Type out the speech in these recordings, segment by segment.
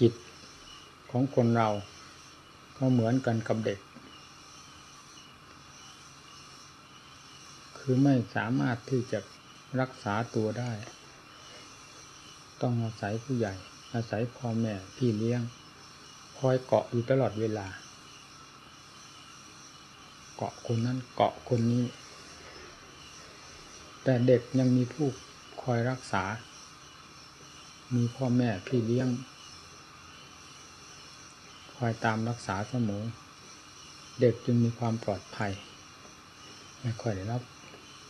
จิตของคนเราก็เหมือนกันกับเด็ก คือไม่สามารถที่จะรักษาตัวได้ ต้องอาศัยผู้ใหญ่ อาศัยพ่อแม่พี่เลี้ยง คอยเกาะอยู่ตลอดเวลา เกาะคนนั้นเกาะคนนี้ แต่เด็กยังมีผู้คอยรักษา มีพ่อแม่พี่เลี้ยง คอยตามรักษาเสมอ เด็กจึงมีความปลอดภัย ไม่ค่อยได้รับ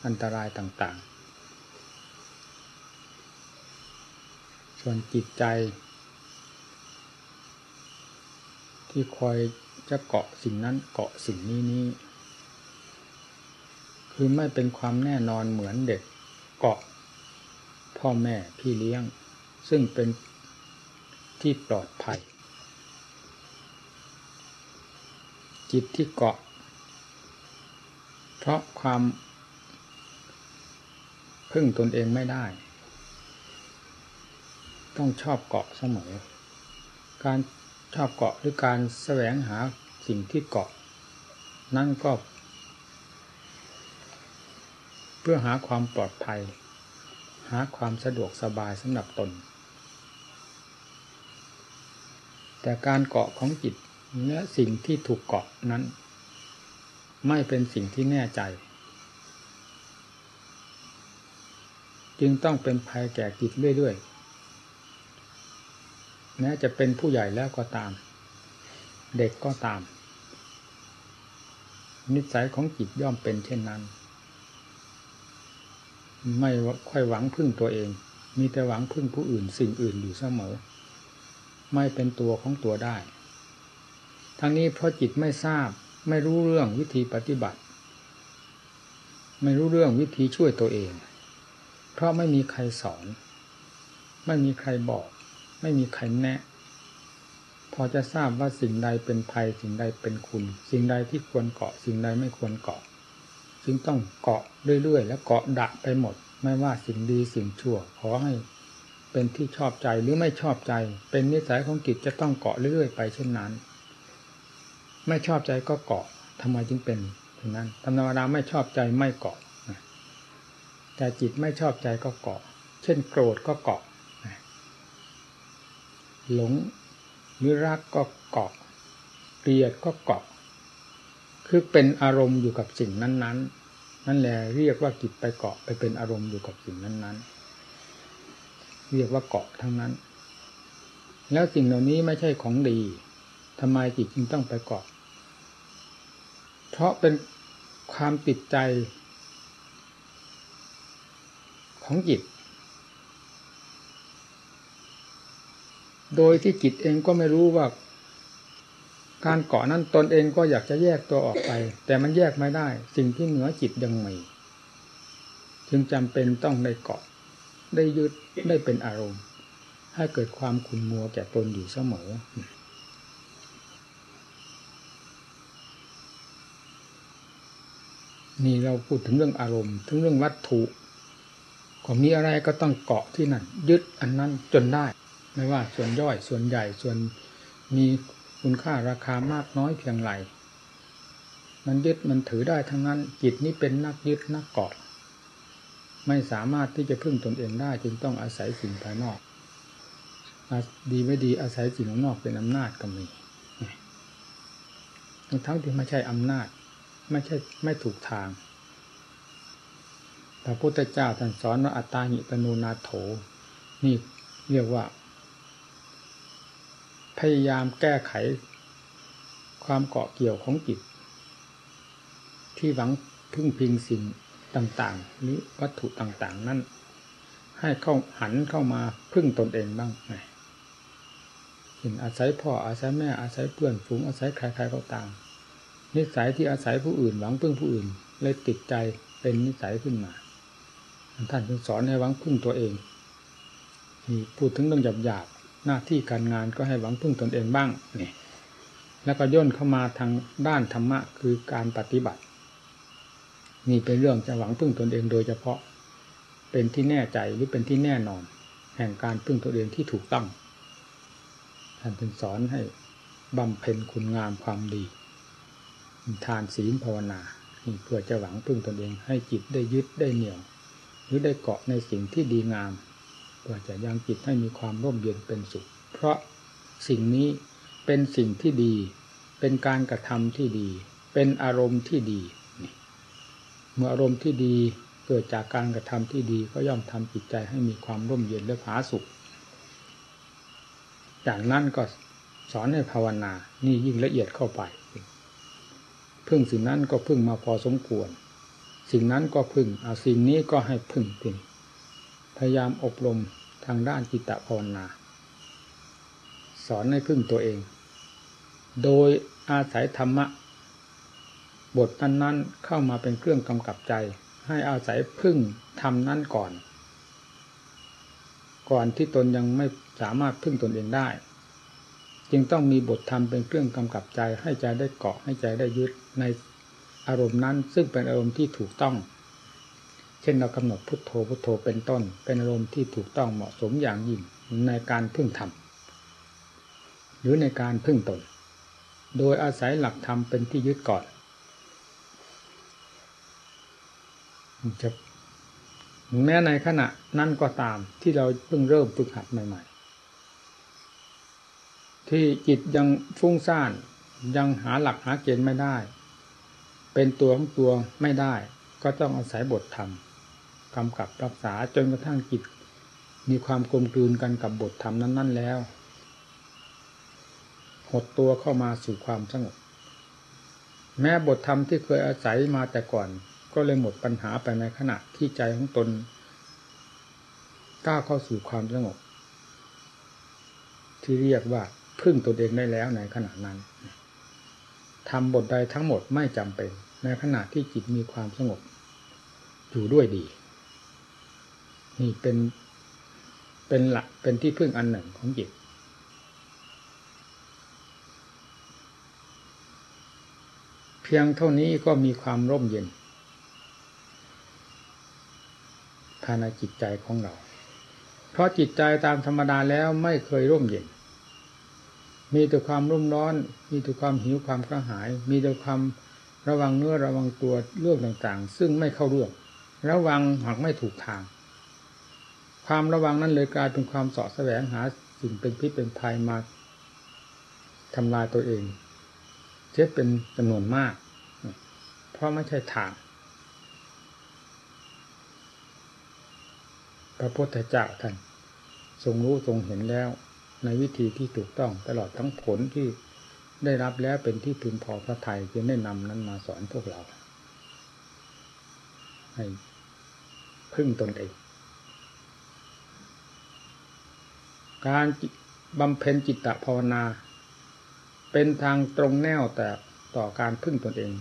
อันตรายต่างๆ ส่วนจิตใจ ที่คอยจะเกาะสิ่งนั้นเกาะสิ่งนี้นี้ คือไม่เป็นความแน่นอนเหมือนเด็กเกาะพ่อแม่พี่เลี้ยง ซึ่งเป็นที่ปลอดภัย จิตที่เกาะ เพราะความพึ่งตนเองไม่ได้ ต้องชอบเกาะเสมอ การชอบเกาะหรือการแสวงหาสิ่งที่เกาะ นั่นก็ เพื่อหาความปลอดภัย หาความสะดวกสบายสำหรับตน แต่การเกาะของจิต และสิ่งที่ถูกเกาะนั้น ไม่เป็นสิ่งที่แน่ใจ จึงต้องเป็นภัยแก่จิตเรื่อยๆแม้จะเป็นผู้ใหญ่แล้วก็ตาม เด็กก็ตาม นิสัยของจิตย่อมเป็นเช่นนั้น ไม่ค่อยหวังพึ่งตัวเอง มีแต่หวังพึ่งผู้อื่นสิ่งอื่นอยู่เสมอ ไม่เป็นตัวของตัวได้ ทั้งนี้เพราะจิตไม่ทราบ ไม่รู้เรื่องวิธีปฏิบัติ ไม่รู้เรื่องวิธีช่วยตัวเอง เพราะไม่มีใครสอน ไม่มีใครบอก ไม่มีใครแนะ พอจะทราบว่าสิ่งใดเป็นภัย สิ่งใดเป็นคุณ สิ่งใดที่ควรเกาะ สิ่งใดไม่ควรเกาะจึงต้องเกาะเรื่อยๆ และเกาะดะไปหมด ไม่ว่าสิ่งดีสิ่งชั่ว ขอให้เป็นที่ชอบใจหรือไม่ชอบใจ เป็นนิสัยของจิตจะต้องเกาะเรื่อยๆ ไปเช่นนั้น ไม่ชอบใจก็เกาะทำไมจึงเป็นเช่นนั้นธรรมดาไม่ชอบใจไม่เกาะแต่จิตไม่ชอบใจก็เกาะ เช่นโกรธก็เกาะหลงหรือรักก็เกาะเกลียดก็เกาะ คือเป็นอารมณ์อยู่กับสิ่งนั้น ๆนั่นแหละเรียกว่าจิตไปเกาะไปเป็นอารมณ์อยู่กับสิ่งนั้น ๆ เรียกว่าเกาะทั้งนั้น แล้วสิ่งเหล่านี้ไม่ใช่ของดี ทำไมจิตจึงต้องไปเกาะ เพราะเป็นความติดใจของจิต โดยที่จิตเองก็ไม่รู้ว่า การเกาะนั้นตนเองก็อยากจะแยกตัวออกไป แต่มันแยกไม่ได้ สิ่งที่เหนือจิตยังมีจึงจำเป็นต้องได้เกาะ ได้ยึดได้เป็นอารมณ์ ให้เกิดความขุ่นมัวแก่ตนอยู่เสมอ นี่เราพูดถึงเรื่องอารมณ์ ถึงเรื่องวัตถุก็มีอะไรก็ต้องเกาะที่นั่น ยึดอันนั้นจนได้ ไม่ว่าส่วนย่อยส่วนใหญ่ส่วนมีคุณค่าราคามากน้อยเพียงไรมันยึดมันถือได้ทั้งนั้น จิตนี้เป็นนักยึดนักเกาะ ไม่สามารถที่จะพึ่งตนเองได้จึงต้องอาศัยสิ่งภายนอกดีไม่ดีอาศัยสิ่งนอกเป็นอำนาจก็มีทั้งที่ไม่ใช่อำนาจ ไม่ใช่ไม่ถูกทางพระพุทธเจ้าท่านสอนว่าอัตตาหิตโนนาโถ นี่เรียกว่า พยายามแก้ไข ความเกาะเกี่ยวของจิต ที่หวังพึ่งพิงสิ่งต่างๆ หรือวัตถุต่างๆ นั้นให้เข้าหันเข้ามาพึ่งตนเองบ้างไงเห็นอาศัยพ่ออาศัยแม่อาศัยเพื่อนฝูงอาศัยใครๆก็ตาม นิสัยที่อาศัยผู้อื่น หวังพึ่งผู้อื่น เลยติดใจเป็นนิสัยขึ้นมา ท่านจึงสอนให้หวังพึ่งตัวเองนี่พูดถึงเรื่องหยาบๆหน้าที่การงานก็ให้หวังพึ่งตนเองบ้างนี่แล้วก็ย่นเข้ามาทางด้านธรรมะคือการปฏิบัตินี่เป็นเรื่องจะหวังพึ่งตนเองโดยเฉพาะ เป็นที่แน่ใจหรือเป็นที่แน่นอน แห่งการพึ่งตนเองที่ถูกต้องท่านถึงสอนให้บำเพ็ญคุณงามความดี ทานศีลภาวนาเพื่อจะหวังพึ่งตนเองให้จิตได้ยึดได้เหนี่ยว หรือได้เกาะในสิ่งที่ดีงาม เพื่อจะยังจิตให้มีความร่มเย็นเป็นสุข เพราะสิ่งนี้เป็นสิ่งที่ดี เป็นการกระทำที่ดี เป็นอารมณ์ที่ดีเมื่ออารมณ์ที่ดีเกิดจากการกระทำที่ดีก็ย่อมทำจิตใจให้มีความร่มเย็นและผาสุข จากนั้นก็สอนให้ภาวนานี่ยิ่งละเอียดเข้าไป พึ่งสิ่งนั้นก็พึ่งมาพอสมควร สิ่งนั้นก็พึ่งเอาสิ่งนี้ก็ให้พึ่งพึ่งพยายามอบรมทางด้านจิตภาวนา สอนให้พึ่งตัวเอง โดยอาศัยธรรมะ บทนั้นๆเข้ามาเป็นเครื่องกำกับใจ ให้อาศัยพึ่งทำนั้นก่อน ก่อนที่ตนยังไม่สามารถพึ่งตนเองได้ จึงต้องมีบทธรรมเป็นเครื่องกำกับใจ ให้ใจได้เกาะให้ใจได้ยึดในอารมณ์นั้น ซึ่งเป็นอารมณ์ที่ถูกต้อง เช่นเรากำหนดพุทโธพุทโธเป็นต้น เป็นอารมณ์ที่ถูกต้องเหมาะสมอย่างยิ่งในการพึ่งธรรมหรือในการพึ่งตน โดยอาศัยหลักธรรมเป็นที่ยึดก่อนจะแม้ในขณะนั้นก็ตามที่เราเพิ่งเริ่มฝึกหัดใหม่ ที่จิตยังฟุ้งซ่าน ยังหาหลักหาเกณฑ์ไม่ได้ เป็นตัวของตัวไม่ได้ ก็ต้องอาศัยบทธรรมกำกับรักษาจนกระทั่งจิต มีความกลมกลืนกันกับบทธรรมนั้น ๆ แล้ว หดตัวเข้ามาสู่ความสงบแม้บทธรรมที่เคยอาศัยมาแต่ก่อน ก็เลยหมดปัญหาไปในขณะที่ใจของตนก้าวเข้าสู่ความสงบที่เรียกว่า พึ่งตัวเองได้แล้วในขณะนั้นทำบทใดทั้งหมดไม่จำเป็น ในขณะที่จิตมีความสงบ อยู่ด้วยดี นี่เป็นเป็นหลักเป็นที่พึ่งอันหนึ่งของจิตเพียงเท่านี้ก็มีความร่มเย็นภายในจิตใจของเรา เพราะจิตใจตามธรรมดาแล้วไม่เคยร่มเย็น มีแต่ความรุ่มร้อน มีแต่ความหิวความกระหาย มีแต่ความระวังเนื้อระวังตัวเรื่องต่างๆ ซึ่งไม่เข้าเรื่อง ระวังหากไม่ถูกทาง ความระวังนั้นเลยกลายเป็นความสาะแสวงหาสิ่งเป็นพิษเป็นภัยมาทำลายตัวเองเจ็บเป็นจำนวนมาก เพราะไม่ใช่ทาง พระพุทธเจ้าท่านทรงรู้ทรงเห็นแล้ว ในวิธีที่ถูกต้องตลอดทั้งผลที่ได้รับแล้วเป็นที่พึงพอพระไทยจึงได้นำนั้นมาสอนพวกเรา ให้พึ่งตนเองการบำเพ็ญจิตตภาวนา เป็นทางตรงแนวแต่ต่อการพึ่งตนเอง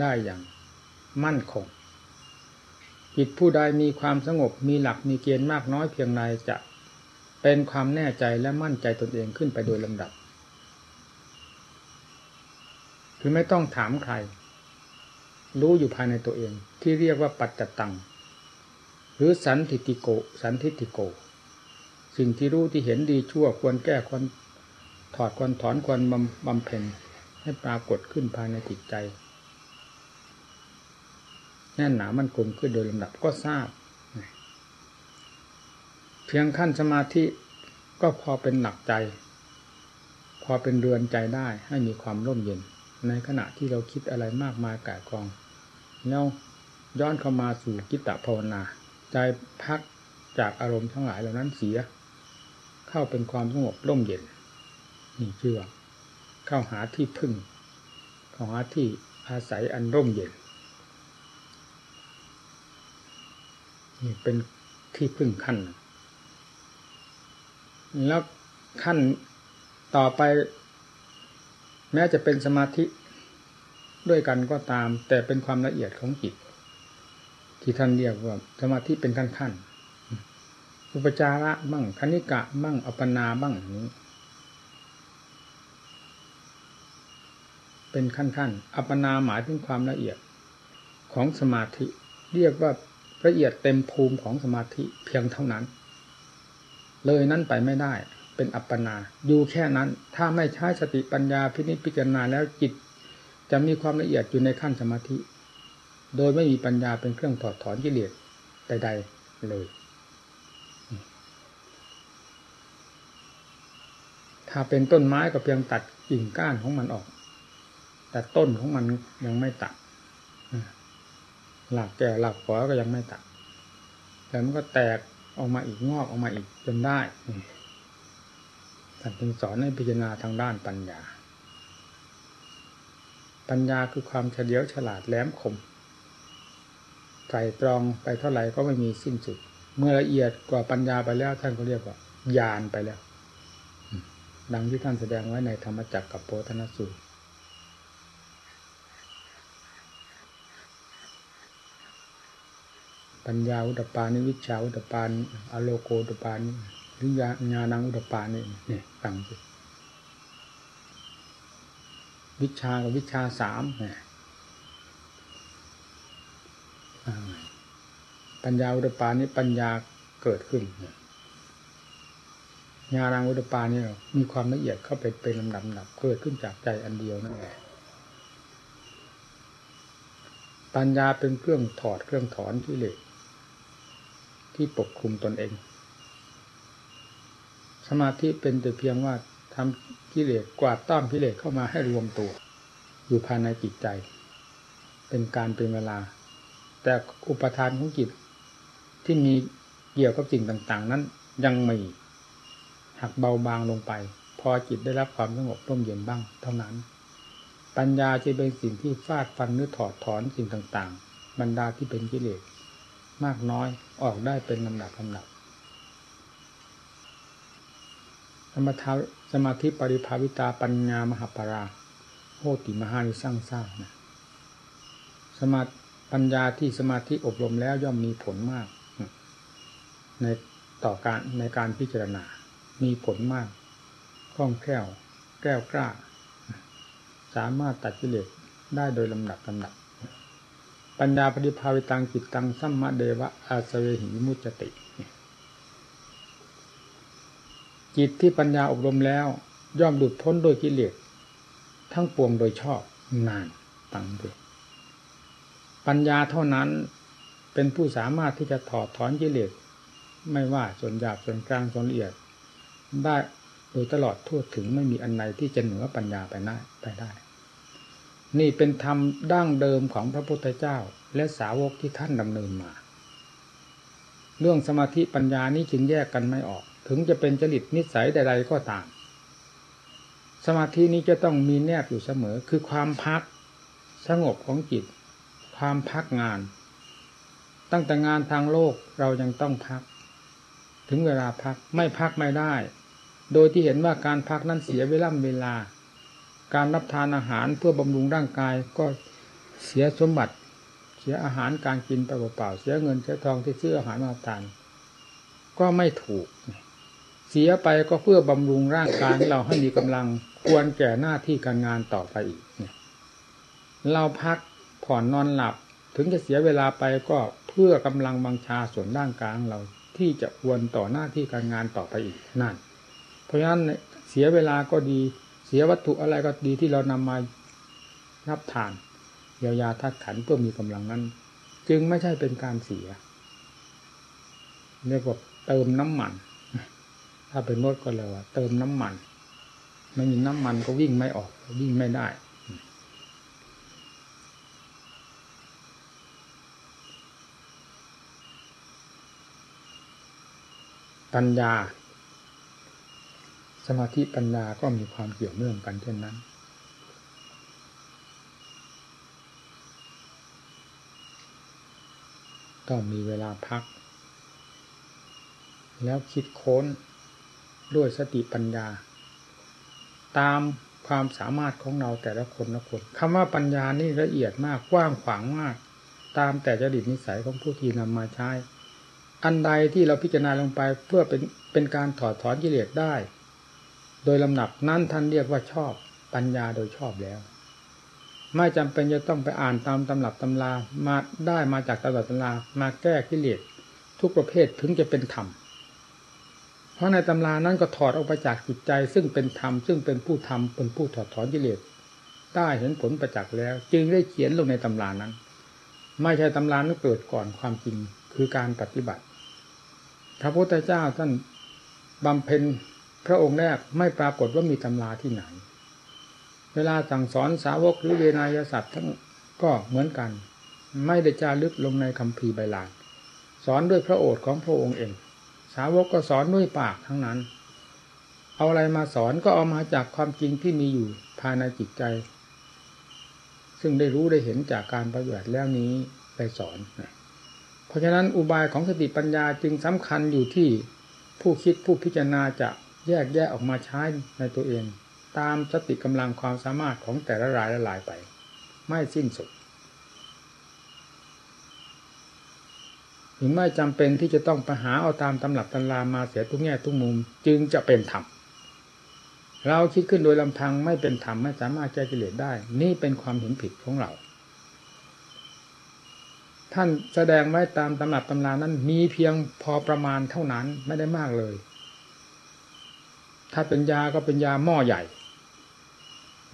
ได้อย่างมั่นคงจิตผู้ใดมีความสงบมีหลักมีเกณฑ์มากน้อยเพียงไรจะ เป็นความแน่ใจและมั่นใจตนเองขึ้นไปโดยลำดับ คือไม่ต้องถามใคร รู้อยู่ภายในตัวเอง ที่เรียกว่าปัจจตัง หรือสันทิติโก สันทิติโก สิ่งที่รู้ที่เห็นดีชั่วควรแก้ควรถอดควรถอนควรบำเพ็ญให้ปรากฏขึ้นภายในจิตใจแน่นหนามันคงขึ้นโดยลำดับก็ทราบ เพียงขั้นสมาธิก็พอเป็นหลักใจ พอเป็นเรือนใจได้ให้มีความร่มเย็น ในขณะที่เราคิดอะไรมากมายกายกองแล้วย้อนเข้ามาสู่กิตตภาวนา ใจพักจากอารมณ์ทั้งหลายเหล่านั้นเสีย เข้าเป็นความสงบร่มเย็นนี่ชื่อว่าเข้าหาที่พึ่ง เข้าหาที่อาศัยอันร่มเย็นนี่เป็นที่พึ่งขั้น แล้วขั้นต่อไป แม้จะเป็นสมาธิด้วยกันก็ตาม แต่เป็นความละเอียดของจิต ที่ท่านเรียกว่า สมาธิเป็นขั้นขั้นอุปจาระบ้างคณิกะบ้างอัปนาบ้างนี้ เป็นขั้นขั้นอัปนาหมายถึงความละเอียดของสมาธิ เรียกว่าละเอียดเต็มภูมิของสมาธิเพียงเท่านั้น เลยนั้นไปไม่ได้ เป็นอัปปนาอยู่แค่นั้น ถ้าไม่ใช้สติปัญญาพินิจพิจารณาแล้วจิต จะมีความละเอียดอยู่ในขั้นสมาธิ โดยไม่มีปัญญาเป็นเครื่องถอดถอนกิเลสใด ๆ เลย ถ้าเป็นต้นไม้ก็เพียงตัดกิ่งก้านของมันออก แต่ต้นของมันยังไม่ตัดหลักแก่หลักขอก็ยังไม่ตัดแล้วมันก็แตก ออกมาอีกงอกออกมาอีกจนได้ท่านจึงสอนให้พิจารณาทางด้านปัญญา ปัญญาคือความเฉลียวฉลาดแหลมคมไตรตรองไปเท่าไหร่ก็ไม่มีสิ้นสุด เมื่อละเอียดกว่าปัญญาไปแล้วท่านก็เรียกว่าญาณไปแล้ว ดังที่ท่านแสดงไว้ในธรรมจักรกับโพธนสูตร ปัญญาอุตปานิวิชาอุตปานอโลโกอุตปานิหรือญาญาณังอุตปานี่นี่ฟังสิวิชากับวิชาสามเนี่ยปัญญาอุตปานี่ปัญญาเกิดขึ้นญาณังอุตปานี่มีความละเอียดเข้าไปเป็นลำดับดับเกิดขึ้นจากใจอันเดียวนั่นแหละปัญญาเป็นเครื่องถอดเครื่องถอนที่เหล็ก ที่ปกคลุมตนเอง สมาธิเป็นแต่เพียงว่าทำกิเลสกวาดต้อมกิเลสเข้ามาให้รวมตัว อยู่ภายในจิตใจ เป็นการเป็นเวลา แต่อุปทานของจิตที่มีเกี่ยวกับสิ่งต่างๆ นั้นยังมีหักเบาบางลงไป พอจิตได้รับความสงบร่มเย็นบ้างเท่านั้น ปัญญาจะเป็นสิ่งที่ฟาดฟันหรือถอดถอนสิ่งต่างๆ บรรดาที่เป็นกิเลส มากน้อยออกได้เป็นลำดับลำดับสมาธิสมาธิปริภาวิตาปัญญามหาปราโหติมหานิสร้างสร้างนะสมาปัญญาที่สมาธิอบรมแล้วย่อมมีผลมาก ในต่อการในการพิจารณา มีผลมากคล่องแคล่วแก้วกล้า สามารถตัดกิเลสได้โดยลำดับลำดับ ปัญญาปฏิภาวิตังจิตตังสัมมาเดวะอาสเวหิมุจติ จิตที่ปัญญาอบรมแล้ว ย่อมหลุดพ้นโดยกิเลสทั้งปวงโดยชอบนานตังเดปัญญาเท่านั้นเป็นผู้สามารถที่จะถอดถอนกิเลสไม่ว่าส่วนหยาบส่วนกลางส่วนละเอียดได้โดยตลอดทั่วถึงไม่มีอันใดที่จะเหนือปัญญาไปได้ไปได้ นี่เป็นธรรมดั้งเดิมของพระพุทธเจ้า และสาวกที่ท่านดำเนินมา เรื่องสมาธิปัญญานี้จึงแยกกันไม่ออก ถึงจะเป็นจริตนิสัยใดๆก็ตาม สมาธินี้จะต้องมีแนบอยู่เสมอ คือความพักสงบของจิต ความพักงาน ตั้งแต่งานทางโลกเรายังต้องพัก ถึงเวลาพักไม่พักไม่ได้ โดยที่เห็นว่าการพักนั้นเสียเวลาเวลา การรับทานอาหารเพื่อบำรุงร่างกายก็เสียสมบัติ เสียอาหารการกินไปเปล่าๆเสียเงินเสียทองที่ซื้ออาหารมาทาน ก็ไม่ถูก เสียไปก็เพื่อบำรุงร่างกายเราให้มีกำลังควรแก่หน้าที่การงานต่อไปอีกเนี่ยเราพักผ่อนนอนหลับ ถึงจะเสียเวลาไปก็เพื่อกำลังบังชาส่วนร่างกายเราที่จะควรต่อหน้าที่การงานต่อไปอีกนั่น เพราะฉะนั้นเสียเวลาก็ดี เสียวัตถุอะไรก็ดีที่เรานำมารับทานเยียวยาธาตุขันเพื่อมีกำลังนั้น จึงไม่ใช่เป็นการเสียเรียกว่าเติมน้ำมัน ถ้าเป็นรถก็เลยว่า เติมน้ำมันไม่มีน้ำมันก็วิ่งไม่ออกวิ่งไม่ได้ปัญญา มาธิปัญญาก็มีความเกี่ยวเนื่องกันเช่นนั้น ต้องมีเวลาพัก แล้วคิดค้นด้วยสติปัญญา ตามความสามารถของเราแต่ละคนละคนคำว่าปัญญานี่ละเอียดมากกว้างขวางมาก ตามแต่จริตนิสัยของผู้ที่นำมาใช้ อันใดที่เราพิจารณาลงไปเพื่อเป็นเป็นการถอดถอนกิเลสได้ โดยลำดับนั้นท่านเรียกว่าชอบปัญญาโดยชอบแล้ว ไม่จำเป็นจะต้องไปอ่านตามตำรับตำรามาได้มาจากตำรับตำรามาแก้กิเลสทุกประเภทถึงจะเป็นธรรม เพราะในตำรานั้นก็ถอดออกไปจากจิตใจ ซึ่งเป็นธรรมซึ่งเป็นผู้ทำเป็นผู้ถอดถอนกิเลสได้เห็นผลประจักษ์แล้ว จึงได้เขียนลงในตำรานั้น ไม่ใช่ตำรานั้นเกิดก่อนความจริงคือการปฏิบัติ พระพุทธเจ้าท่านบำเพ็ญ พระองค์แรกไม่ปรากฏว่ามีตำราที่ไหน เวลาสั่งสอนสาวกหรือเวนยสัตว์ทั้งก็เหมือนกัน ไม่ได้จารึกลงในคำพีใบลานสอนด้วยพระโอษฐ์ของพระองค์เอง สาวกก็สอนด้วยปากทั้งนั้น เอาอะไรมาสอนก็เอามาจากความจริงที่มีอยู่ภายในจิตใจ ซึ่งได้รู้ได้เห็นจากการปฏิบัติแล้วนี้ไปสอน เพราะฉะนั้นอุบายของสติปัญญาจึงสำคัญอยู่ที่ผู้คิดผู้พิจารณาจะ แยกแยกออกมาใช้ในตัวเอง ตามสติกำลังความสามารถของแต่ละรายละลายไป ไม่สิ้นสุด ถึงไม่จำเป็นที่จะต้องไปหาเอาตามตำหลับตำรามาเสียทุกแง่ทุกมุมจึงจะเป็นธรรมเราคิดขึ้นโดยลำพังไม่เป็นธรรมไม่สามารถแก้กิเลสได้ นี่เป็นความเห็นผิดของเรา ท่านแสดงไว้ตามตำหนับตำรานั้นมีเพียงพอประมาณเท่านั้นไม่ได้มากเลย ถ้าเป็นยาก็เป็นยาหม้อใหญ่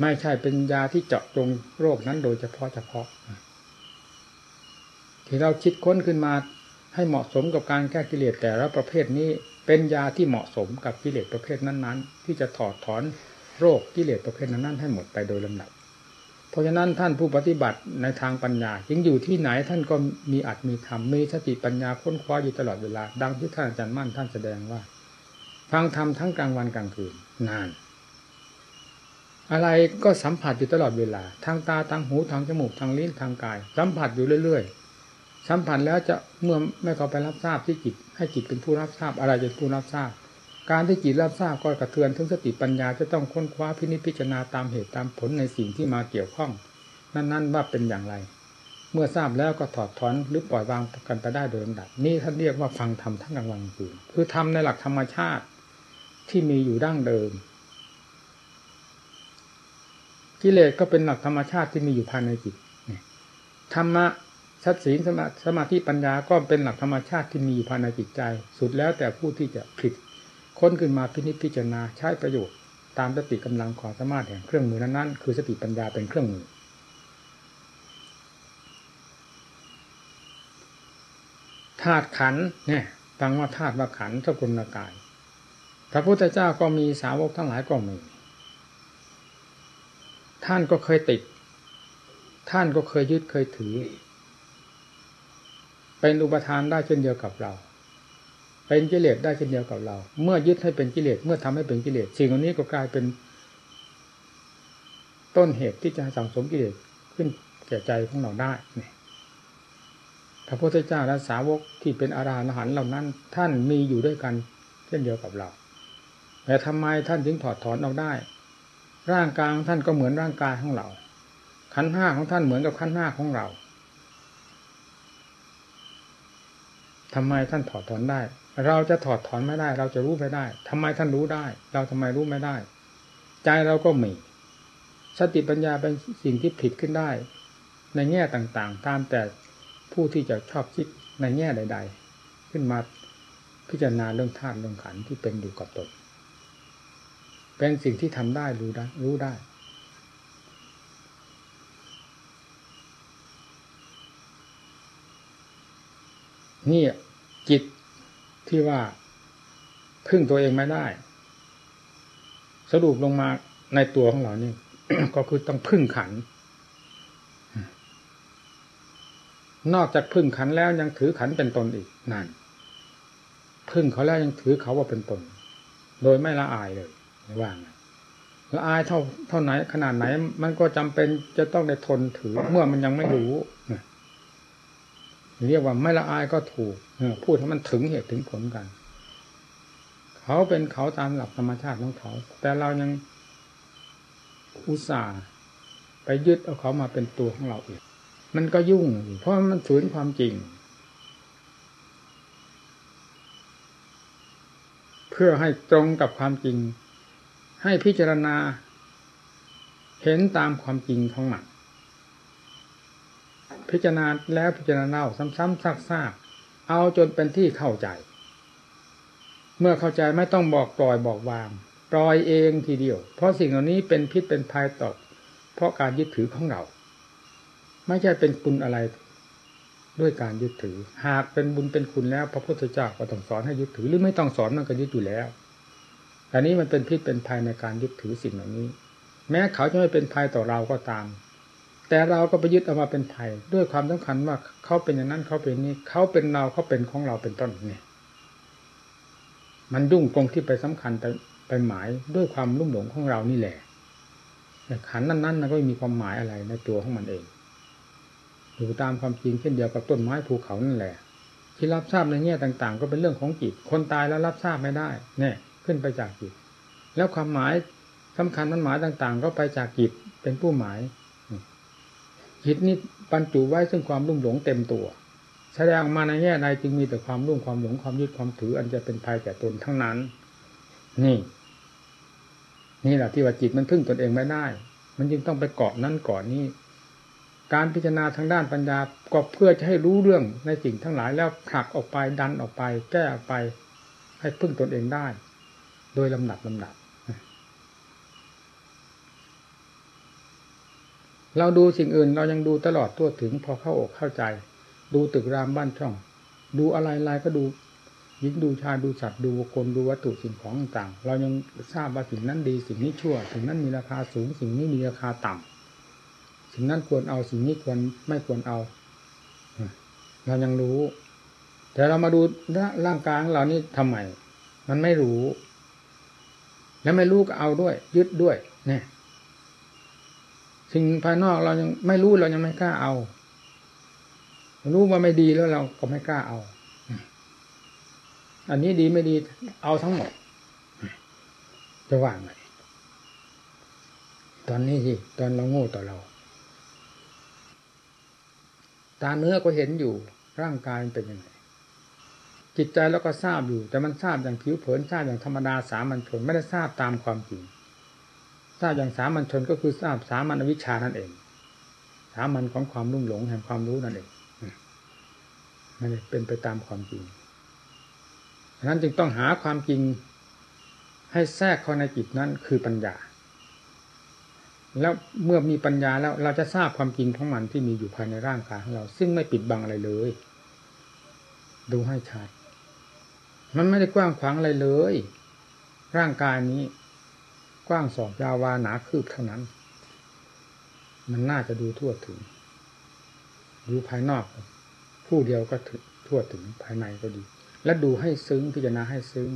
ไม่ใช่เป็นยาที่เจาะจงโรคนั้นโดยเฉพาะเฉพาะ ที่เราคิดค้นขึ้นมาให้เหมาะสมกับการแก้กิเลสแต่ละประเภทนี้เป็นยาที่เหมาะสมกับกิเลสประเภทนั้นๆ ที่จะถอดถอนโรคกิเลสประเภทนั้นๆให้หมดไปโดยลำดับ เพราะฉะนั้นท่านผู้ปฏิบัติในทางปัญญายิ่งอยู่ที่ไหนท่านก็มีอัตมีธรรมมีสติปัญญาค้นคว้าอยู่ตลอดเวลา ดังที่ท่านอาจารย์มั่นท่านแสดงว่า ฟังธรรมทั้งกลางวันกลางคืนนาน อะไรก็สัมผัสอยู่ตลอดเวลา ทางตาทางหูทางจมูกทางลิ้นทางกาย สัมผัสอยู่เรื่อยๆ สัมผัสแล้วจะเมื่อไม่เข้าไปรับทราบที่จิต ให้จิตเป็นผู้รับทราบ อะไรเป็นผู้รับทราบ การที่จิตรับทราบก็กระเทือนถึงสติปัญญาจะต้องค้นคว้าพินิจพิจารณาตามเหตุตามผลในสิ่งที่มาเกี่ยวข้อง นั่นๆว่าเป็นอย่างไร เมื่อทราบแล้วก็ถอดถอนหรือปล่อยวางกันไปได้โดยลำดับนี่ท่านเรียกว่าฟังธรรมทั้งกลางวันกลางคืนคือทำในหลักธรรมชาติ ที่มีอยู่ดั้งเดิม กิเลสก็เป็นหลักธรรมชาติที่มีอยู่ภายในจิตธรรมะชัดศีลสมาธิปัญญาก็เป็นหลักธรรมชาติที่มีอยู่ภายในจิตใจ สุดแล้วแต่ผู้ที่จะผิดค้นขึ้นมาพินิจพิจารณาใช้ประโยชน์ ตามสติกำลังความสมารถแห่งเครื่องมือนั้นๆคือสติปัญญาเป็นเครื่องมือ ธาตุขันเนี่ยฟังว่าธาตุว่าขันสกุลกาย พระพุทธเจ้าก็มีสาวกทั้งหลายก็มี ท่านก็เคยติด ท่านก็เคยยึดเคยถือ เป็นอุปทานได้เช่นเดียวกับเรา เป็นกิเลสได้เช่นเดียวกับเรา เมื่อยึดให้เป็นกิเลสเมื่อทำให้เป็นกิเลสสิ่งเหล่านี้ก็กลายเป็น ต้นเหตุที่จะสั่งสมกิเลสขึ้นแก่ใจของเราได้นี่พระพุทธเจ้าและสาวกที่เป็นอาราหันต์เหล่านั้น ท่านมีอยู่ด้วยกัน เช่นเดียวกับเรา แต่ทำไมท่านถึงถอดถอนออกได้ ร่างกายท่านก็เหมือนร่างกายของเรา ขันห้าของท่านเหมือนกับขันห้าของเราทำไมท่านถอดถอนได้ เราจะถอดถอนไม่ได้ เราจะรู้ไม่ได้ทำไมท่านรู้ได้ เราทำไมรู้ไม่ได้ ใจเราก็มี สติปัญญาเป็นสิ่งที่ผิดขึ้นได้ ในแง่ต่างๆ ตามแต่ผู้ที่จะชอบคิดในแง่ใด ๆ ขึ้นมาพิจารณาเรื่องธาตุเรื่องขันที่เป็นอยู่กับตน เป็นสิ่งที่ทำได้รู้ได้รู้ได้ นี่จิตที่ว่าพึ่งตัวเองไม่ได้ สรุปลงมาในตัวของเรานี่ก็คือต้องพึ่งขัน นอกจากพึ่งขันแล้วยังถือขันเป็นตนอีกนั่นพึ่งเขาแล้วยังถือเขาว่าเป็นตน โดยไม่ละอายเลย ว่าไงละอายเท่าเท่าไหนขนาดไหน มันก็จำเป็นจะต้องได้ทนถือเมื่อมันยังไม่รู้เรียกว่าไม่ละอายก็ถูกพูดให้มันถึงเหตุถึงผลกัน เขาเป็นเขาตามหลักธรรมชาติของเขา แต่เรายังอุตส่าห์ไปยึดเอาเขามาเป็นตัวของเราเองมันก็ยุ่ง เพราะมันฝืนความจริง เพื่อให้ตรงกับความจริง ให้พิจารณา เห็นตามความจริงของมันพิจารณาแล้วพิจารณาเล่าซ้ำๆซากๆเอาจนเป็นที่เข้าใจ เมื่อเข้าใจไม่ต้องบอกปล่อยบอกวาง ปล่อยเองทีเดียว เพราะสิ่งเหล่านี้เป็นพิษเป็นภัยต่อเพราะการยึดถือของเรา ไม่ใช่เป็นคุณอะไรด้วยการยึดถือ หากเป็นบุญเป็นคุณแล้ว พระพุทธเจ้าก็ต้องสอนให้ยึดถือหรือไม่ต้องสอนมันก็ยึดอยู่แล้ว แต่นี้มันเป็นพิษเป็นภัยในการยึดถือสิ่งเหล่านี้ แม้เขาจะไม่เป็นภัยต่อเราก็ตาม แต่เราก็ไปยึดเอามาเป็นภัย ด้วยความสำคัญว่าเขาเป็นอย่างนั้นเขาเป็นนี้เขาเป็นเราเขาเป็นของเราเป็นต้นเนี่ยมันยุ่งตรงที่ไปสำคัญไปไปหมายด้วยความรุ่มหลงของเรานี่แหละแต่ขันนั้นๆมันก็ไม่มีความหมายอะไรในตัวของมันเองอยู่ตามความจริงเช่นเดียวกับต้นไม้ภูเขานั่นแหละ ที่รับทราบในแง่ต่าง ๆ ก็เป็นเรื่องของจิต คนตายแล้วรับทราบไม่ได้ เนี่ย ขึ้นไปจากจิต แล้วความหมายสำคัญมันหมายต่าง ๆ ก็ไปจากจิตเป็นผู้หมายจิตนี่บรรจุไว้ซึ่งความรุ่มหลงเต็มตัว แสดงมาในแง่ใดจึงมีแต่ความรุ่มความหลงความยึดความถือ อันจะเป็นภัยแก่ตนทั้งนั้น นี่ นี่แหละที่ว่าจิตมันพึ่งตนเองไม่ได้ มันจึงต้องไปเกาะนั่นเกาะนี้การพิจารณาทางด้านปัญญาก็เพื่อจะให้รู้เรื่องในสิ่งทั้งหลายแล้วผลักออกไปดันออกไป แก้ออกไป ให้พึ่งตนเองได้ โดยลำดับลำดับ เราดูสิ่งอื่นเรายังดูตลอดตัวถึงพอเข้าอกเข้าใจ ดูตึกรามบ้านช่อง ดูอะไรอะไรก็ดูยิงดูชาดูสัตว์ดูบุคคลดูวัตถุสิ่งของต่างๆ เรายังทราบว่าสิ่งนั้นดีสิ่งนี้ชั่ว สิ่งนั้นมีราคาสูง สิ่งนี้มีราคาต่ำสิ่งนั้นควรเอาสิ่งนี้ควรไม่ควรเอาเรายังรู้ แต่เรามาดูร่างกายของเรานี่ทำไมมันไม่รู้ แล้วไม่รู้ก็เอาด้วย ยึดด้วยเนี่ยสิ่งภายนอกเรายังไม่รู้เรายังไม่กล้าเอา รู้ว่าไม่ดีแล้วเราก็ไม่กล้าเอา อันนี้ดีไม่ดี เอาทั้งหมด จะว่างไงตอนนี้สิตอนเราโง่ต่อเรา ตาเนื้อก็เห็นอยู่ร่างกายเป็นยังไง จิตใจเราก็ทราบอยู่ แต่มันทราบอย่างผิวเผินทราบอย่างธรรมดาสามัญชนไม่ได้ทราบตามความจริงทราบอย่างสามัญชนก็คือทราบสามัญวิชานั่นเอง สามัญของความรุ่งหลงแห่งความรู้นั่นเองไม่ได้เป็นไปตามความจริงดังนั้นจึงต้องหาความจริงให้แทรกเข้าในจิตนั้นคือปัญญา แล้วเมื่อมีปัญญาแล้วเราจะทราบความจริงของมันที่มีอยู่ภายในร่างกายของเรา ซึ่งไม่ปิดบังอะไรเลย ดูให้ชัด มันไม่ได้กว้างขวางอะไรเลย ร่างกายนี้ กว้างสองยาวาหนาคืบเท่านั้น มันน่าจะดูทั่วถึง ดูภายนอก ผู้เดียวก็ถึงทั่วถึงภายในก็ดี และดูให้ซึ้งพิจารณาให้ซึ้ง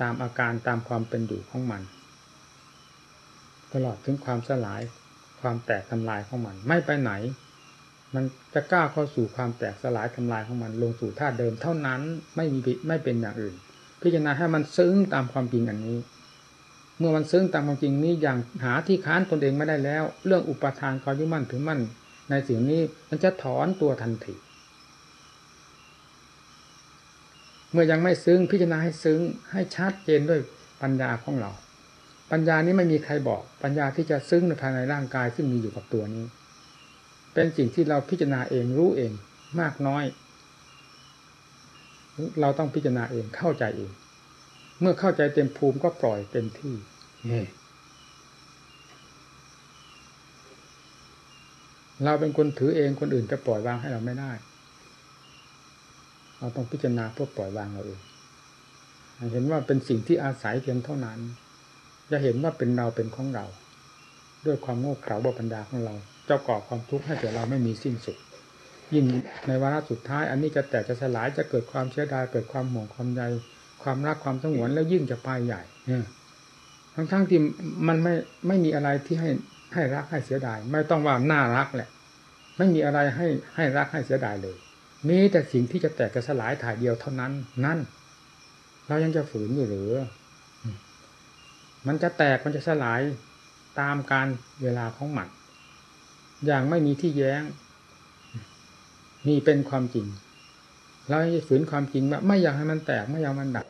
ตามอาการตามความเป็นอยู่ของมัน ตลอดถึงความสลายความแตกทำลายของมัน ไม่ไปไหน มันจะก้าวเข้าสู่ความแตกสลายทำลายของมันลงสู่ท่าเดิมเท่านั้นไม่มีไม่เป็นอย่างอื่น พิจารณาให้มันซึ้งตามความจริงอันนี้ เมื่อมันซึ้งตามความจริงนี้อย่างหาที่ค้านตนเองไม่ได้แล้ว เรื่องอุปทานความยึดมั่นถือมั่นในสิ่งนี้มันจะถอนตัวทันทีเมื่อยังไม่ซึ้งพิจารณาให้ซึ้งให้ชัดเจนด้วยปัญญาของเรา ปัญญานี้ไม่มีใครบอก ปัญญาที่จะซึ้งในภายในร่างกายซึ่งมีอยู่กับตัวนี้ เป็นสิ่งที่เราพิจารณาเองรู้เองมากน้อย เราต้องพิจารณาเองเข้าใจเอง เมื่อเข้าใจเต็มภูมิก็ปล่อยเต็มที่เราเป็นคนถือเองคนอื่นจะปล่อยวางให้เราไม่ได้ เราต้องพิจารณาเพื่อปล่อยวางเราเองเห็นว่าเป็นสิ่งที่อาศัยเพียงเท่านั้น จะเห็นว่าเป็นเราเป็นของเรา ด้วยความโง่เขลาบปัญญาของเรา จ้าก่อความทุกข์ให้แก่เราไม่มีสิ้นสุด ยิ่งในวาระสุดท้าย อันนี้จะแตกจะสลายจะเกิดความเสียดายเกิดความห่วงความใยความรักความสงวนแล้วยิ่งจะไปใหญ่เทั้งทั้งที่มันไม่ไม่มีอะไรที่ให้ให้รักให้เสียดาย ไม่ต้องว่าน่ารักแหละ ไม่มีอะไรให้ให้รักให้เสียดายเลยมีแต่สิ่งที่จะแตกจะสลายถ่ายเดียวเท่านั้น นั่น เรายังจะฝืนอยู่หรือ มันจะแตกมันจะสลายตามการเวลาของมัน อย่างไม่มีที่แย้ง นี่เป็นความจริงเราจะฝืนความจริงว่าไม่อยากให้มันแตกไม่อยากมันดับ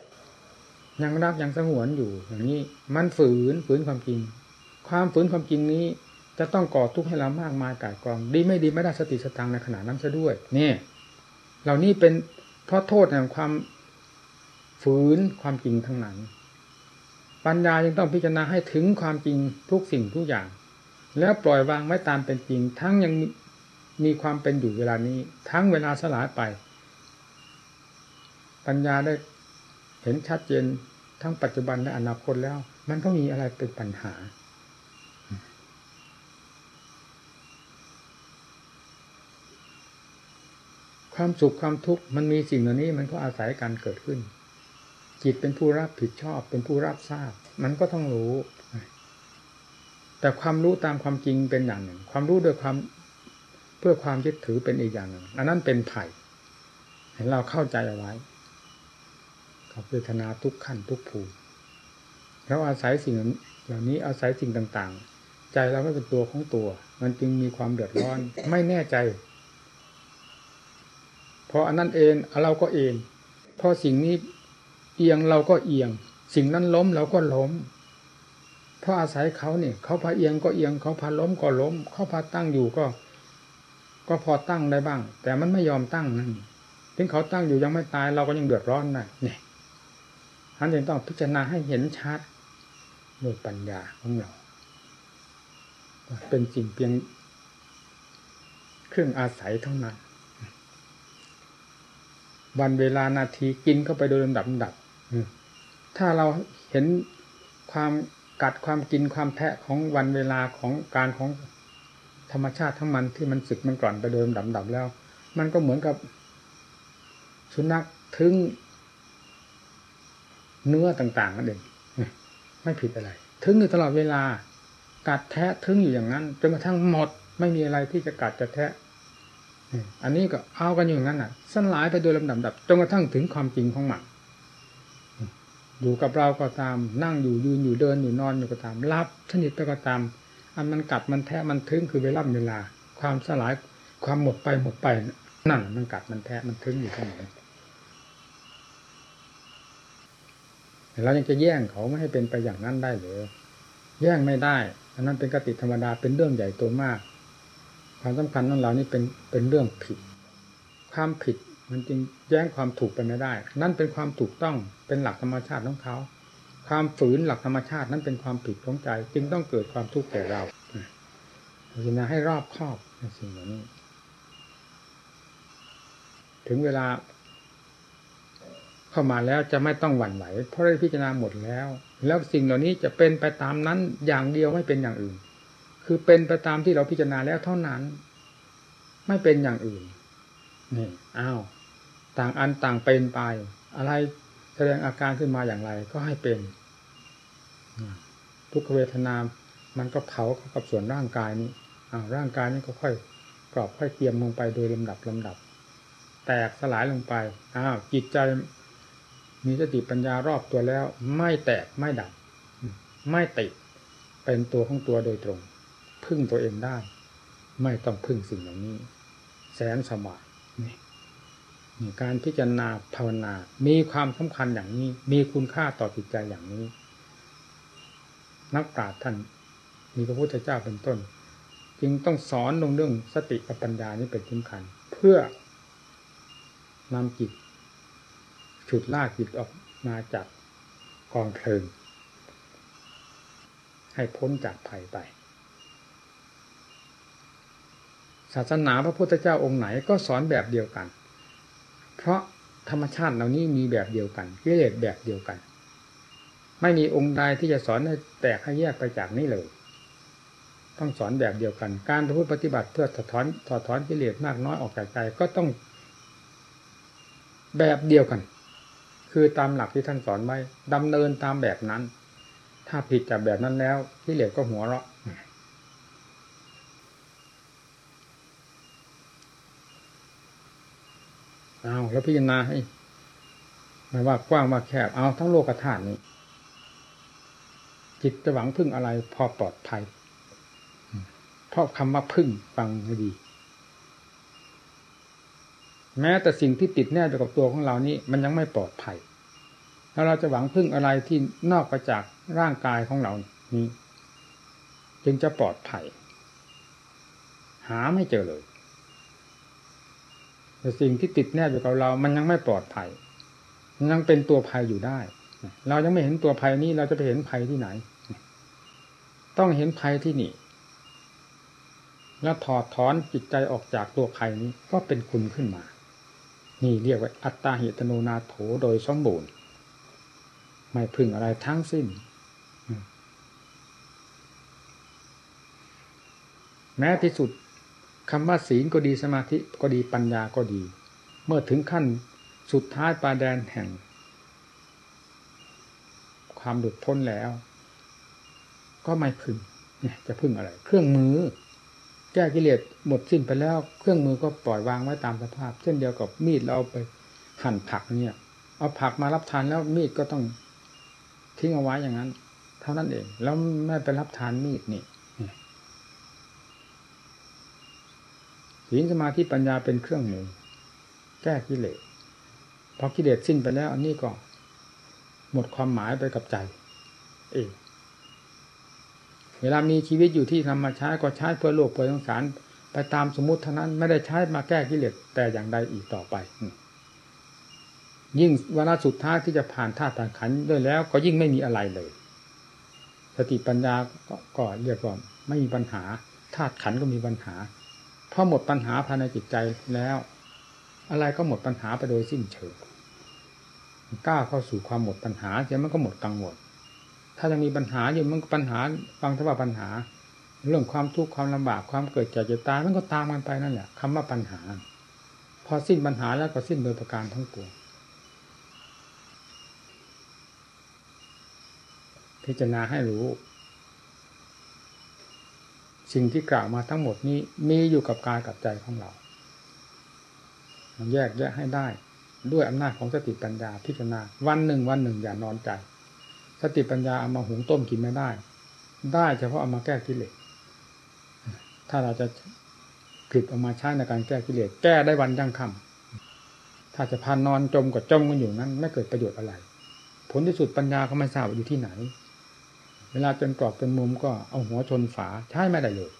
ยังรักยังสงวนอยู่ อย่างนี้มันฝืนฝืนความจริง ความฝืนความจริงนี้ จะต้องก่อทุกข์ให้เรามากมายกายกอง ดีไม่ดีไม่ได้สติสตังในขณะนั้นซะด้วยนี่เหล่านี้เป็นเพราะโทษแห่งความฝืนความจริงทั้งนั้น ปัญญาจึงต้องพิจารณาให้ถึงความจริงทุกสิ่งทุกอย่าง แล้วปล่อยวางไว้ตามเป็นจริง ทั้งยังมีความเป็นอยู่เวลานี้ ทั้งเวลาสลายไป ปัญญาได้เห็นชัดเจนทั้งปัจจุบันและอนาคตแล้ว มันก็มีอะไรเป็นปัญหา ความสุขความทุกข์มันมีสิ่งเหล่านี้มันก็อาศัยการเกิดขึ้น จิตเป็นผู้รับผิดชอบเป็นผู้รับทราบ มันก็ต้องรู้ แต่ความรู้ตามความจริงเป็นอย่างหนึ่ง ความรู้ด้วยความเพื่อความยึดถือเป็นอีกอย่างหนึ่ง อันนั้นเป็นไผ่เห็นเราเข้าใจเอาไว้กับเวทนาทุกขั้นทุกภูมิเราอาศัยสิ่งเหล่านี้อาศัยสิ่งต่างๆ ใจเราไม่เป็นตัวของตัว มันจึงมีความเดือดร้อนไม่แน่ใจพออันนั้นเองเราก็เองพอสิ่งนี้เอียงเราก็เอียง สิ่งนั้นล้มเราก็ล้ม เพราะอาศัยเขาเนี่ยเขาพาเอียงก็เอียงเขาพาล้มก็ล้ม เขาพาตั้งอยู่ก็ ก็พอตั้งได้บ้าง แต่มันไม่ยอมตั้งนั่นถึงเขาตั้งอยู่ยังไม่ตายเราก็ยังเดือดร้อนนะเนี่ยท่านจึงต้องพิจารณาให้เห็นชัดด้วยปัญญาของเรา เป็นสิ่งเพียงเครื่องอาศัยเท่านั้น วันเวลานาทีกินเข้าไปโดยลำดับดับถ้าเราเห็นความ กัดความกินความแทะของวันเวลาของการของธรรมชาติทั้งมันที่มันสึกมันกร่อนไปโดยลำดับดับแล้ว มันก็เหมือนกับสุนัขถึงเนื้อต่างๆนั่นเองไม่ผิดอะไร ถึงอยู่ตลอดเวลา กัดแทะถึงอยู่อย่างนั้นจนกระทั่งหมดไม่มีอะไรที่จะกัดจะแทะอันนี้ก็เอากันอยู่อย่างนั้นอะสลายไปโดยลำดับดับจนกระทั่งถึงความจริงของมัน อยู่กับเราก็ตาม นั่งอยู่ยืนอยู่เดินอยู่นอนอยู่ก็ตามรับสนิทไปก็ตาม อันมันกัดมันแทะมันถึงคือเวลาเวลา ความสลายความหมดไปหมดไปนั่นมันกัดมันแทะมันถึงอยู่ที่ไหนเรายังจะแย่งเขาไม่ให้เป็นไปอย่างนั้นได้หรือแย่งไม่ได้อันนั้นเป็นกติธรรมดาเป็นเรื่องใหญ่โตมาก ความสำคัญของเรานี่เป็นเป็นเรื่องผิด ความผิดมันจึงแย้งความถูกไปไม่ได้ นั่นเป็นความถูกต้อง เป็นหลักธรรมชาติของเขา ความฝืนหลักธรรมชาตินั้นเป็นความผิดของใจ จึงต้องเกิดความทุกข์แก่เราเราจะให้รอบครอบในสิ่งเหล่านี้ ถึงเวลา เข้ามาแล้วจะไม่ต้องหวั่นไหว เพราะได้พิจารณาหมดแล้ว แล้วสิ่งเหล่านี้จะเป็นไปตามนั้นอย่างเดียวไม่เป็นอย่างอื่น คือเป็นไปตามที่เราพิจารณาแล้วเท่านั้น ไม่เป็นอย่างอื่นนี่อ้าวต่างอันต่างเป็นไป อะไร แสดงอาการขึ้นมาอย่างไรก็ให้เป็น ทุกเวทนา มันก็เผาเข้ากับส่วนร่างกายนี้อ้าวร่างกายนี้ก็ค่อยกรอบค่อยเตรียมลงไปโดยลำดับลำดับ แตกสลายลงไปอ้าวจิตใจมีสติปัญญารอบตัวแล้ว ไม่แตกไม่ดับ ไม่ติดเป็นตัวของตัวโดยตรง พึ่งตัวเองได้ ไม่ต้องพึ่งสิ่งเหล่านี้ แสนสบาย การพิจารณาภาวนา มีความสำคัญอย่างนี้ มีคุณค่าต่อจิตใจอย่างนี้ นักปราชญ์ท่าน มีพระพุทธเจ้าเป็นต้น จึงต้องสอนลงเรื่องสติปัญญานี้เป็นสำคัญ เพื่อนำจิตฉุดลากจิตออกมาจากกองเพลิง ให้พ้นจากภัยไปศาสนาพระพุทธเจ้าองค์ไหนก็สอนแบบเดียวกัน เพราะธรรมชาติเหล่านี้มีแบบเดียวกันกิเลสแบบเดียวกัน ไม่มีองค์ใดที่จะสอนให้แตกให้แยกไปจากนี้เลย ต้องสอนแบบเดียวกัน การพฤติปฏิบัติเพื่อถอดถอนถอดถอนกิเลสมากน้อยออกจากใจก็ต้อง แบบเดียวกัน คือตามหลักที่ท่านสอนไว้ดำเนินตามแบบนั้น ถ้าผิดจากแบบนั้นแล้วที่เหลือก็หัวเราะ เอาแล้วพิจารณาให้ไม่ว่ากว้างว่าแคบเอาทั้งโลกธาตุนี้ จิตจะหวังพึ่งอะไรพอปลอดภัยเพราะคำว่าพึ่งฟังให้ดี แม้แต่สิ่งที่ติดแน่อยู่กับตัวของเรานี้ มันยังไม่ปลอดภัยแล้วเราจะหวังพึ่งอะไรที่นอกไปจากร่างกายของเรานี้ จึงจะปลอดภัย หาไม่เจอเลย แต่สิ่งที่ติดแน่อยู่กับเรา มันยังไม่ปลอดภัยยังเป็นตัวภัยอยู่ได้ เรายังไม่เห็นตัวภัยนี้ เราจะไปเห็นภัยที่ไหน ต้องเห็นภัยที่นี่ แล้วถอดถอนจิตใจออกจากตัวภัยนี้ก็เป็นคุณขึ้นมา นี่เรียกว่าอัตตาหิตโนนาโถโดยสมบูรณ์ ไม่พึ่งอะไรทั้งสิ้น แม้ที่สุด คำว่าศีลก็ดีสมาธิก็ดีปัญญาก็ดี เมื่อถึงขั้นสุดท้ายปลาแดนแห่ง ความหลุดพ้นแล้ว ก็ไม่พึงเนี่ยจะพึ่งอะไร เครื่องมือ แก้กิเลสหมดสิ้นไปแล้ว เครื่องมือก็ปล่อยวางไว้ตามสภาพ เช่นเดียวกับมีดเราเอาไปหั่นผักเนี่ย เอาผักมารับทานแล้วมีดก็ต้องทิ้งเอาไว้อย่างนั้น เท่านั้นเอง แล้วไม่ไปรับทานมีดนี่ ศีลสมาธิปัญญาเป็นเครื่องมือแก้กิเลสพอกิเลสสิ้นไปแล้ว อันนี้ก็ หมดความหมายไปกับใจ เองเวลามีชีวิตอยู่ที่ทำมาใช้ก็ใช้เพื่อโลกเพื่อสงสาร ไปตามสมมติเท่านั้นไม่ได้ใช้มาแก้กิเลสแต่อย่างใดอีกต่อไป ยิ่งเวลาสุดท้ายที่จะผ่านธาตุผ่านขันด้วยแล้ว ก็ยิ่งไม่มีอะไรเลย สติปัญญาก็เรียกว่าไม่มีปัญหาธาตุขันก็มีปัญหา พอหมดปัญหาภายในจิตใจแล้ว อะไรก็หมดปัญหาไปโดยสิ้นเชิงก้าวเข้าสู่ความหมดปัญหาเสียมันก็หมดกังวลถ้ายังมีปัญหาอยู่มันก็ปัญหาฟังถ้าว่าปัญหา เรื่องความทุกข์ความลำบากความเกิดแก่เจ็บตายมันก็ตามกันไปนั่นแหละคำว่าปัญหา พอสิ้นปัญหาแล้วก็สิ้นโดยประการทั้งปวงพิจารณาให้รู้ สิ่งที่กล่าวมาทั้งหมดนี้มีอยู่กับกายกับใจของเราแยกแยะให้ได้ด้วยอำนาจของสติปัญญาพิจารณา วันหนึ่งวันหนึ่งอย่านอนใจ สติปัญญาเอามาหุงต้มกินไม่ได้ ได้เฉพาะเอามาแก้กิเลสถ้าเราจะผลิตออกมาใช้ในการแก้กิเลสแก้ได้วันยั่งคำถ้าจะพานนอนจมกับจมกันอยู่นั้นไม่เกิดประโยชน์อะไร ผลที่สุดปัญญาก็ไม่ทราบอยู่ที่ไหน เวลาจนกรอบเป็นมุมก็เอาหัวชนฝาใช้ไม่ได้เลย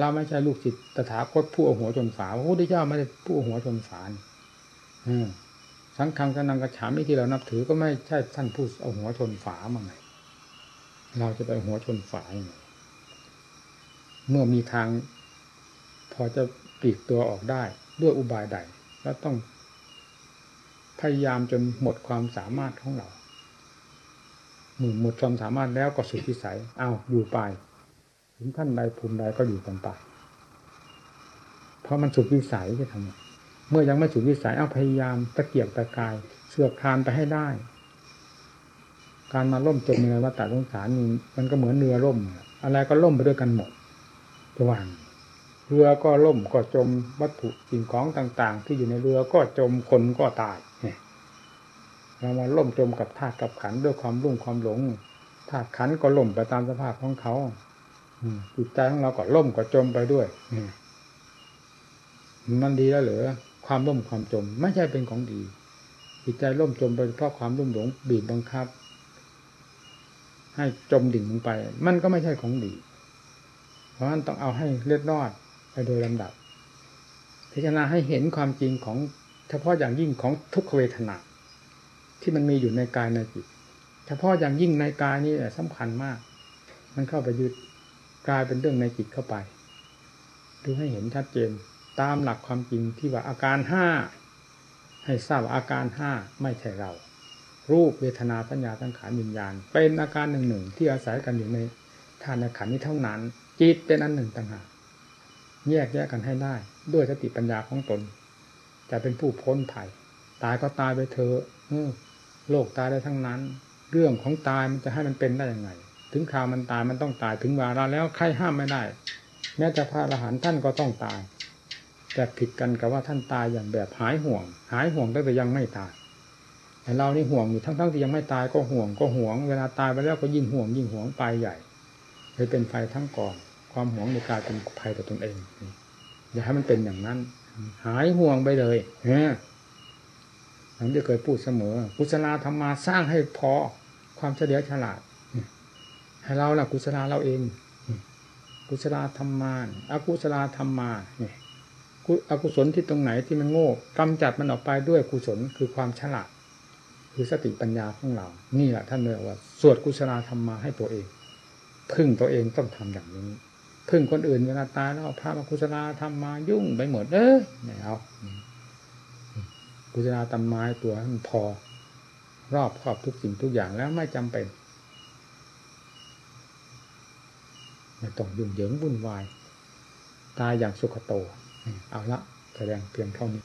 เราไม่ใช่ลูกศิษย์ตถาคตผู้เอาหัวชนฝาพระพุทธเจ้าไม่ได้ผู้เอาหัวชนฝาอืมสังฆังกนังกระฉามที่เรานับถือก็ไม่ใช่ท่านผู้เอาหัวชนฝามาไงเราจะไปหัวชนฝาเมื่อมีทาง พอจะปลีกตัวออกได้ ด้วยอุบายใด แล้วต้องพยายามจนหมดความสามารถของเรา หมดความสามารถแล้วก็สุดที่สัย เอาอยู่ไป ถึงท่านใดภูมิใดก็อยู่กันไปเพราะมันสุดวิสัยจะทำเมื่อยังไม่สุดวิสัยเอาพยายามตะเกียบตะกาย เสือกคานไปให้ได้ การมาล่มจมในวัฏฏะสงสารนี่มันก็เหมือนเรือล่ม อะไรก็ล่มไปด้วยกันหมดระหว่างเรือก็ล่มก็จมวัตถุสิ่งของต่าง ๆ ที่อยู่ในเรือก็จมคนก็ตาย เรามาล่มจมกับธาตุกับขันด้วยความรุ่งความหลงธาตุขันก็ล่มไปตามสภาพของเขาจิตใจของเราก็ล่มก็จมไปด้วยมันดีแล้วเหรอความล่มความจม ไม่ใช่เป็นของดีจิตใจล่มจมไปเพราะความรุ่มหลงบีบบังคับ ให้จมดิ่งลงไป มันก็ไม่ใช่ของดี เพราะฉะนั้นต้องเอาให้เลือดรอดไปโดยลำดับพิจารณาให้เห็นความจริงของเฉพาะอย่างยิ่งของทุกขเวทนา ที่มันมีอยู่ในกายในจิต เฉพาะอย่างยิ่งในกายนี่สำคัญมาก มันเข้าไปยึดกลายเป็นเรื่องในจิตเข้าไปดูให้เห็นชัดเจนตามหลักความจริงที่ว่าอาการห้าให้ทราบอาการห้าไม่ใช่เรา รูปเวทนาสัญญาสังขารวิญญาณ เป็นอาการหนึ่งหนึ่งที่อาศัยกันอยู่ในธาตุขันนี้เท่านั้น จิตเป็นอันหนึ่งต่างหากแยกแยกกันให้ได้ ด้วยสติปัญญาของตน จะเป็นผู้พ้นภัยตายก็ตายไปเถอะ โลกตายได้ทั้งนั้น เรื่องของตายมันจะให้มันเป็นได้ยังไง ถึงข่าวมันตายมันต้องตายถึงวาระแล้วใครห้ามไม่ได้ แม้แต่พระอรหันต์ท่านก็ต้องตาย แต่ผิดกันกับว่าท่านตายอย่างแบบหายห่วง หายห่วงตั้งแต่ยังไม่ตายแต่เรานี่ห่วงอยู่ทั้งๆที่ยังไม่ตายก็ห่วงก็ห่วง เวลาตายไปแล้วก็ยิ่งห่วงยิ่งห่วงไปใหญ่เลยเป็นไฟทั้งกอนความห่วงในกายเป็นภัยต่อตนเองอย่าให้มันเป็นอย่างนั้น หายห่วงไปเลยเนอ ย่างที่เคยพูดเสมอ กุศลธรรมมาสร้างให้พอความเฉลียวฉลาด ให้เราล่ะกุศลาเราเอง กุศลธรรมาอากุศลธรรมาเนี่ยอกุศลที่ตรงไหนที่มันโง่กำจัดมันออกไปด้วยกุศลคือความฉลาด คือสติปัญญาของเรา นี่แหละท่านเรียกว่า สวดกุศลธรรมมาให้ตัวเอง พึ่งตัวเองต้องทำอย่างนี้พึ่งคนอื่นเวลาตายแล้วเอาพระมากุศลธรรมมายุ่งไปหมดเออไม่เอา กุศลธรรมไม้ตัวมันพอ รอบครอบทุกสิ่งทุกอย่างแล้วไม่จำเป็นไม่ต้องยุ่งเหยิงวุ่นวาย ตายอย่างสุขโต เอาละแสดงเพียงเท่านี้